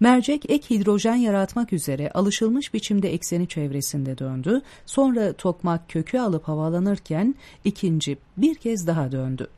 Mercek ek hidrojen yaratmak üzere alışılmış biçimde ekseni çevresinde döndü. Sonra tokmak kökü alıp havalanırken ikinci bir kez daha döndü.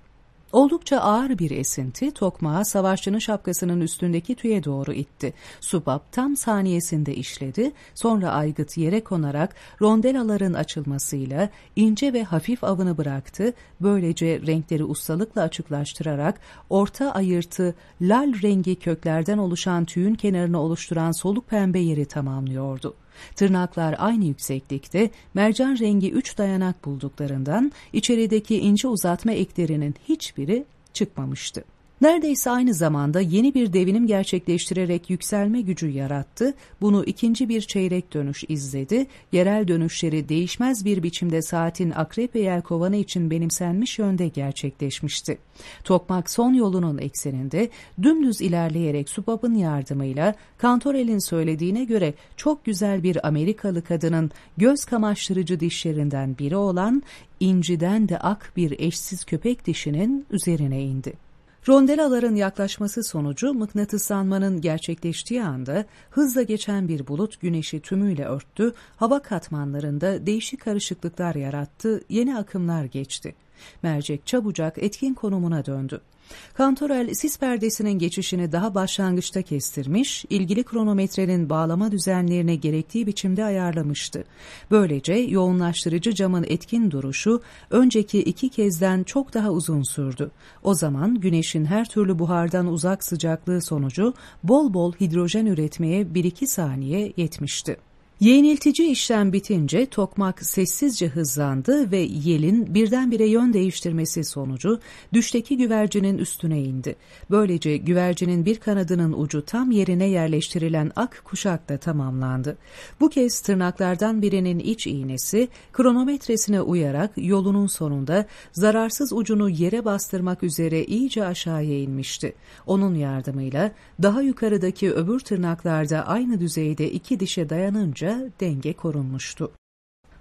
Oldukça ağır bir esinti tokmağı savaşçının şapkasının üstündeki tüye doğru itti. Subap tam saniyesinde işledi, sonra aygıt yere konarak rondelaların açılmasıyla ince ve hafif avını bıraktı, böylece renkleri ustalıkla açıklaştırarak orta ayırtı lal rengi köklerden oluşan tüyün kenarını oluşturan soluk pembe yeri tamamlıyordu. Tırnaklar aynı yükseklikte, mercan rengi üç dayanak bulduklarından içerideki ince uzatma eklerinin hiçbiri çıkmamıştı. Neredeyse aynı zamanda yeni bir devinim gerçekleştirerek yükselme gücü yarattı. Bunu ikinci bir çeyrek dönüş izledi. Yerel dönüşleri değişmez bir biçimde saatin akrep ve yelkovanı için benimsenmiş yönde gerçekleşmişti. Tokmak son yolunun ekseninde dümdüz ilerleyerek Subab'ın yardımıyla Kantorel'in söylediğine göre çok güzel bir Amerikalı kadının göz kamaştırıcı dişlerinden biri olan inciden de ak bir eşsiz köpek dişinin üzerine indi. Rondelaların yaklaşması sonucu mıknatıslanmanın gerçekleştiği anda hızla geçen bir bulut güneşi tümüyle örttü, hava katmanlarında değişik karışıklıklar yarattı, yeni akımlar geçti. Mercek çabucak etkin konumuna döndü. Kantorel sis perdesinin geçişini daha başlangıçta kestirmiş, ilgili kronometrenin bağlama düzenlerini gerektiği biçimde ayarlamıştı. Böylece yoğunlaştırıcı camın etkin duruşu önceki iki kezden çok daha uzun sürdü. O zaman güneşin her türlü buhardan uzak sıcaklığı sonucu bol bol hidrojen üretmeye bir iki saniye yetmişti. Yeğeniltici işlem bitince tokmak sessizce hızlandı ve yelin birdenbire yön değiştirmesi sonucu düşteki güvercinin üstüne indi. Böylece güvercinin bir kanadının ucu tam yerine yerleştirilen ak kuşakla tamamlandı. Bu kez tırnaklardan birinin iç iğnesi kronometresine uyarak yolunun sonunda zararsız ucunu yere bastırmak üzere iyice aşağıya inmişti. Onun yardımıyla daha yukarıdaki öbür tırnaklarda aynı düzeyde iki dişe dayanınca denge korunmuştu.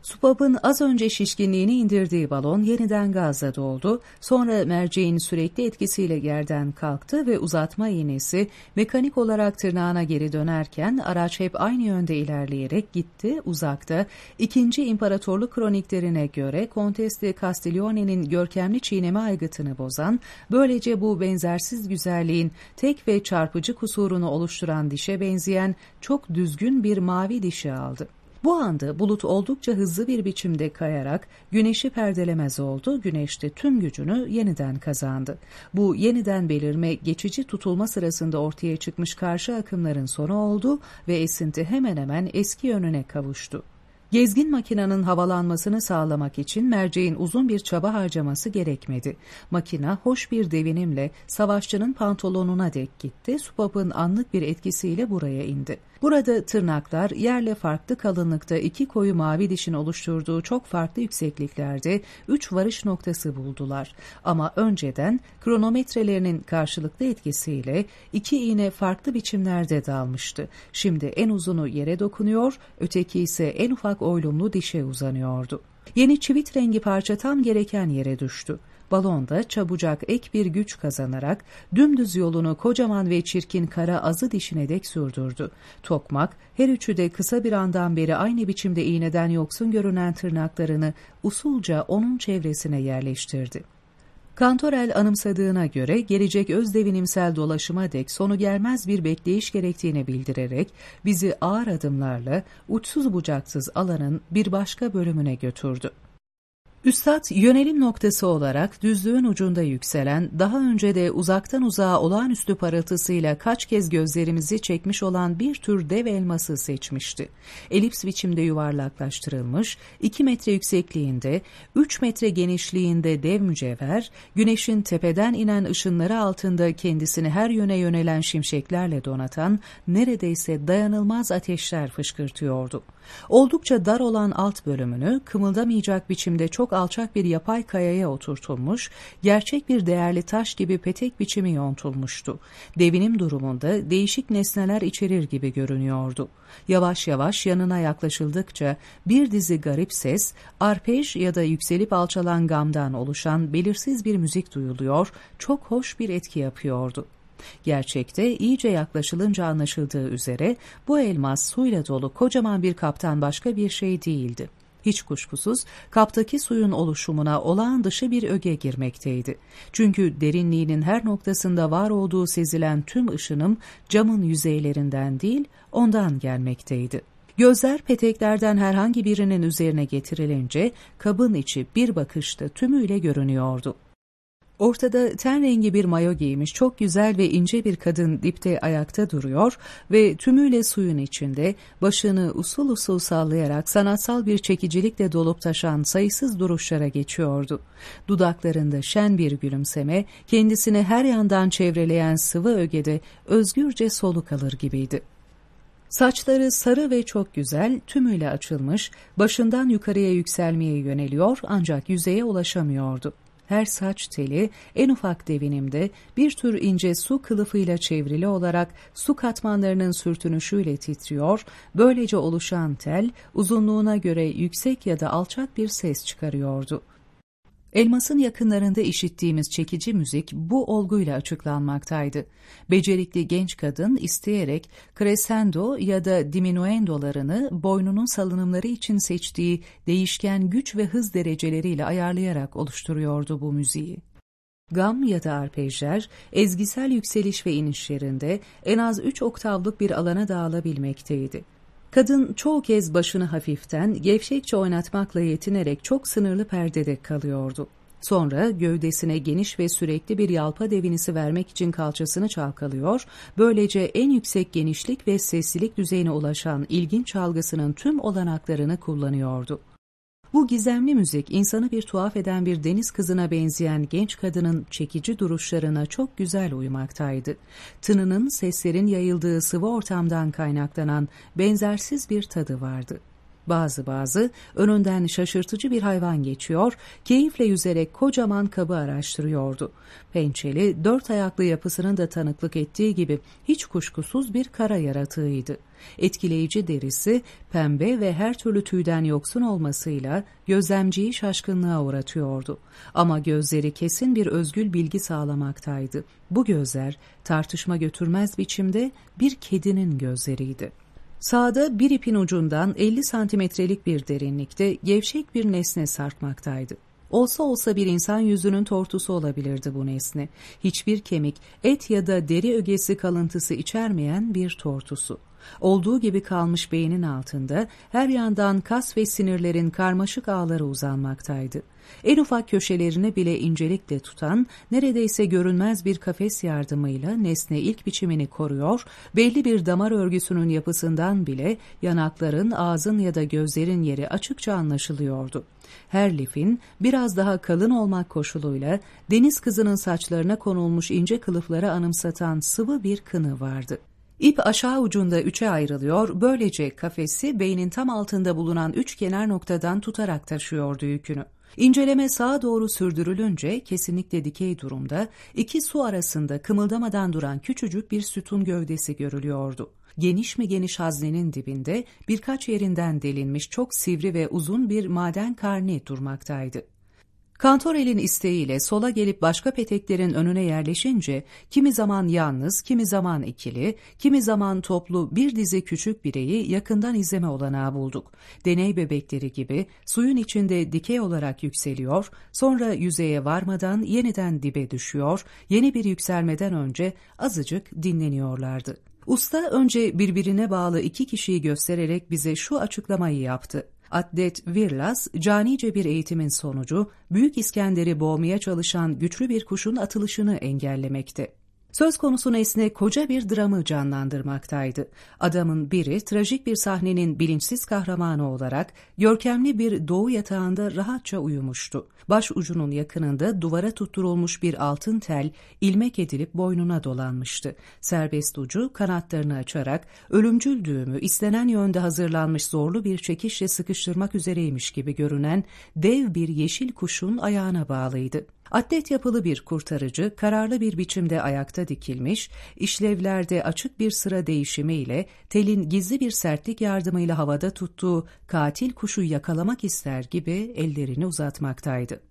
Supap'ın az önce şişkinliğini indirdiği balon yeniden gazla doldu, sonra merceğin sürekli etkisiyle yerden kalktı ve uzatma iğnesi mekanik olarak tırnağına geri dönerken araç hep aynı yönde ilerleyerek gitti, uzakta. İkinci İmparatorluk kroniklerine göre Kontes de Castiglione'nin görkemli çiğneme aygıtını bozan, böylece bu benzersiz güzelliğin tek ve çarpıcı kusurunu oluşturan dişe benzeyen çok düzgün bir mavi dişi aldı. Bu anda bulut oldukça hızlı bir biçimde kayarak güneşi perdelemez oldu, güneş de tüm gücünü yeniden kazandı. Bu yeniden belirme geçici tutulma sırasında ortaya çıkmış karşı akımların sonu oldu ve esinti hemen hemen eski yönüne kavuştu. Gezgin makinanın havalanmasını sağlamak için merceğin uzun bir çaba harcaması gerekmedi. Makina hoş bir devinimle savaşçının pantolonuna dek gitti, supapın anlık bir etkisiyle buraya indi. Burada tırnaklar yerle farklı kalınlıkta iki koyu mavi dişin oluşturduğu çok farklı yüksekliklerde üç varış noktası buldular. Ama önceden kronometrelerinin karşılıklı etkisiyle iki iğne farklı biçimlerde dalmıştı. Şimdi en uzunu yere dokunuyor, öteki ise en ufak oylumlu dişe uzanıyordu. Yeni çivit rengi parça tam gereken yere düştü. Balon da çabucak ek bir güç kazanarak dümdüz yolunu kocaman ve çirkin kara azı dişine dek sürdürdü. Tokmak her üçü de kısa bir andan beri aynı biçimde iğneden yoksun görünen tırnaklarını usulca onun çevresine yerleştirdi. Kantorel anımsadığına göre gelecek özdevinimsel dolaşıma dek sonu gelmez bir bekleyiş gerektiğini bildirerek bizi ağır adımlarla uçsuz bucaksız alanın bir başka bölümüne götürdü. Üstad yönelim noktası olarak düzlüğün ucunda yükselen, daha önce de uzaktan uzağa olağanüstü parıltısıyla kaç kez gözlerimizi çekmiş olan bir tür dev elması seçmişti. Elips biçimde yuvarlaklaştırılmış, 2 metre yüksekliğinde, 3 metre genişliğinde dev mücevher, güneşin tepeden inen ışınları altında kendisini her yöne yönelen şimşeklerle donatan, neredeyse dayanılmaz ateşler fışkırtıyordu. Oldukça dar olan alt bölümünü kımıldamayacak biçimde çok alçak bir yapay kayaya oturtulmuş, gerçek bir değerli taş gibi petek biçimi yontulmuştu. Devinim durumunda değişik nesneler içerir gibi görünüyordu. Yavaş yavaş yanına yaklaşıldıkça bir dizi garip ses, arpej ya da yükselip alçalan gamdan oluşan belirsiz bir müzik duyuluyor, çok hoş bir etki yapıyordu. Gerçekte iyice yaklaşılınca anlaşıldığı üzere bu elmas suyla dolu kocaman bir kaptan başka bir şey değildi. Hiç kuşkusuz kaptaki suyun oluşumuna olağan dışı bir öge girmekteydi. Çünkü derinliğinin her noktasında var olduğu sezilen tüm ışınım camın yüzeylerinden değil ondan gelmekteydi. Gözler peteklerden herhangi birinin üzerine getirilince kabın içi bir bakışta tümüyle görünüyordu. Ortada ten rengi bir mayo giymiş çok güzel ve ince bir kadın dipte ayakta duruyor ve tümüyle suyun içinde başını usul usul sallayarak sanatsal bir çekicilikle dolup taşan sayısız duruşlara geçiyordu. Dudaklarında şen bir gülümseme kendisini her yandan çevreleyen sıvı ögede özgürce soluk alır gibiydi. Saçları sarı ve çok güzel, tümüyle açılmış, başından yukarıya yükselmeye yöneliyor ancak yüzeye ulaşamıyordu. Her saç teli en ufak devinimde bir tür ince su kılıfıyla çevrili olarak su katmanlarının sürtünüşüyle titriyor, böylece oluşan tel uzunluğuna göre yüksek ya da alçak bir ses çıkarıyordu. Elmas'ın yakınlarında işittiğimiz çekici müzik bu olguyla açıklanmaktaydı. Becerikli genç kadın isteyerek crescendo ya da diminuendolarını boynunun salınımları için seçtiği değişken güç ve hız dereceleriyle ayarlayarak oluşturuyordu bu müziği. Gam ya da arpejler, ezgisel yükseliş ve inişlerinde en az üç oktavlık bir alana dağılabilmekteydi. Kadın çoğu kez başını hafiften, gevşekçe oynatmakla yetinerek çok sınırlı perdede kalıyordu. Sonra gövdesine geniş ve sürekli bir yalpa devinisi vermek için kalçasını çalkalıyor, böylece en yüksek genişlik ve seslilik düzeyine ulaşan ilginç çalgısının tüm olanaklarını kullanıyordu. Bu gizemli müzik insanı bir tuhaf eden bir deniz kızına benzeyen genç kadının çekici duruşlarına çok güzel uymaktaydı. Tınının seslerin yayıldığı sıvı ortamdan kaynaklanan benzersiz bir tadı vardı. Bazı bazı önünden şaşırtıcı bir hayvan geçiyor, keyifle yüzerek kocaman kabı araştırıyordu. Pençeli, dört ayaklı yapısının da tanıklık ettiği gibi hiç kuşkusuz bir kara yaratığıydı. Etkileyici derisi, pembe ve her türlü tüyden yoksun olmasıyla gözlemciyi şaşkınlığa uğratıyordu. Ama gözleri kesin bir özgül bilgi sağlamaktaydı. Bu gözler tartışma götürmez biçimde bir kedinin gözleriydi. Sağda bir ipin ucundan 50 santimetrelik bir derinlikte gevşek bir nesne sarkmaktaydı. Olsa olsa bir insan yüzünün tortusu olabilirdi bu nesne. Hiçbir kemik, et ya da deri ögesi kalıntısı içermeyen bir tortusu. Olduğu gibi kalmış beynin altında her yandan kas ve sinirlerin karmaşık ağları uzanmaktaydı. En ufak köşelerini bile incelikle tutan, neredeyse görünmez bir kafes yardımıyla nesne ilk biçimini koruyor, belli bir damar örgüsünün yapısından bile yanakların, ağzın ya da gözlerin yeri açıkça anlaşılıyordu. Her lifin biraz daha kalın olmak koşuluyla deniz kızının saçlarına konulmuş ince kılıflara anımsatan sıvı bir kını vardı. İp aşağı ucunda üçe ayrılıyor, böylece kafesi beynin tam altında bulunan üç kenar noktadan tutarak taşıyordu yükünü. İnceleme sağa doğru sürdürülünce kesinlikle dikey durumda iki su arasında kımıldamadan duran küçücük bir sütun gövdesi görülüyordu. Geniş mi geniş haznenin dibinde birkaç yerinden delinmiş çok sivri ve uzun bir maden karni durmaktaydı. Kantorel'in isteğiyle sola gelip başka peteklerin önüne yerleşince kimi zaman yalnız, kimi zaman ikili, kimi zaman toplu bir dizi küçük bireyi yakından izleme olanağı bulduk. Deney bebekleri gibi suyun içinde dikey olarak yükseliyor, sonra yüzeye varmadan yeniden dibe düşüyor, yeni bir yükselmeden önce azıcık dinleniyorlardı. Usta önce birbirine bağlı iki kişiyi göstererek bize şu açıklamayı yaptı. Atlet Virlas, canice bir eğitimin sonucu Büyük İskender'i boğmaya çalışan güçlü bir kuşun atılışını engellemekte. Söz konusu nesne koca bir dramı canlandırmaktaydı. Adamın biri trajik bir sahnenin bilinçsiz kahramanı olarak görkemli bir doğu yatağında rahatça uyumuştu. Baş ucunun yakınında duvara tutturulmuş bir altın tel ilmek edilip boynuna dolanmıştı. Serbest ucu kanatlarını açarak ölümcül düğümü istenen yönde hazırlanmış zorlu bir çekişle sıkıştırmak üzereymiş gibi görünen dev bir yeşil kuşun ayağına bağlıydı. Atlet yapılı bir kurtarıcı kararlı bir biçimde ayakta dikilmiş, işlevlerde açık bir sıra değişimiyle telin gizli bir sertlik yardımıyla havada tuttuğu katil kuşu yakalamak ister gibi ellerini uzatmaktaydı.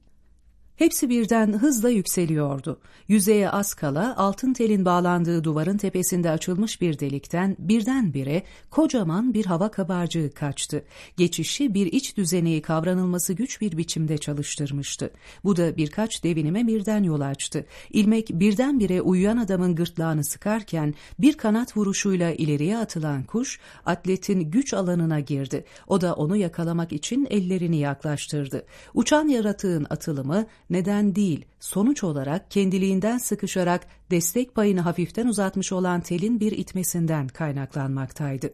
Hepsi birden hızla yükseliyordu. Yüzeye az kala altın telin bağlandığı duvarın tepesinde açılmış bir delikten birdenbire kocaman bir hava kabarcığı kaçtı. Geçişi bir iç düzeneyi kavranılması güç bir biçimde çalıştırmıştı. Bu da birkaç devinime birden yol açtı. İlmek birdenbire uyuyan adamın gırtlağını sıkarken bir kanat vuruşuyla ileriye atılan kuş atletin güç alanına girdi. O da onu yakalamak için ellerini yaklaştırdı. Uçan yaratığın atılımı neden değil, sonuç olarak kendiliğinden sıkışarak destek payını hafiften uzatmış olan telin bir itmesinden kaynaklanmaktaydı.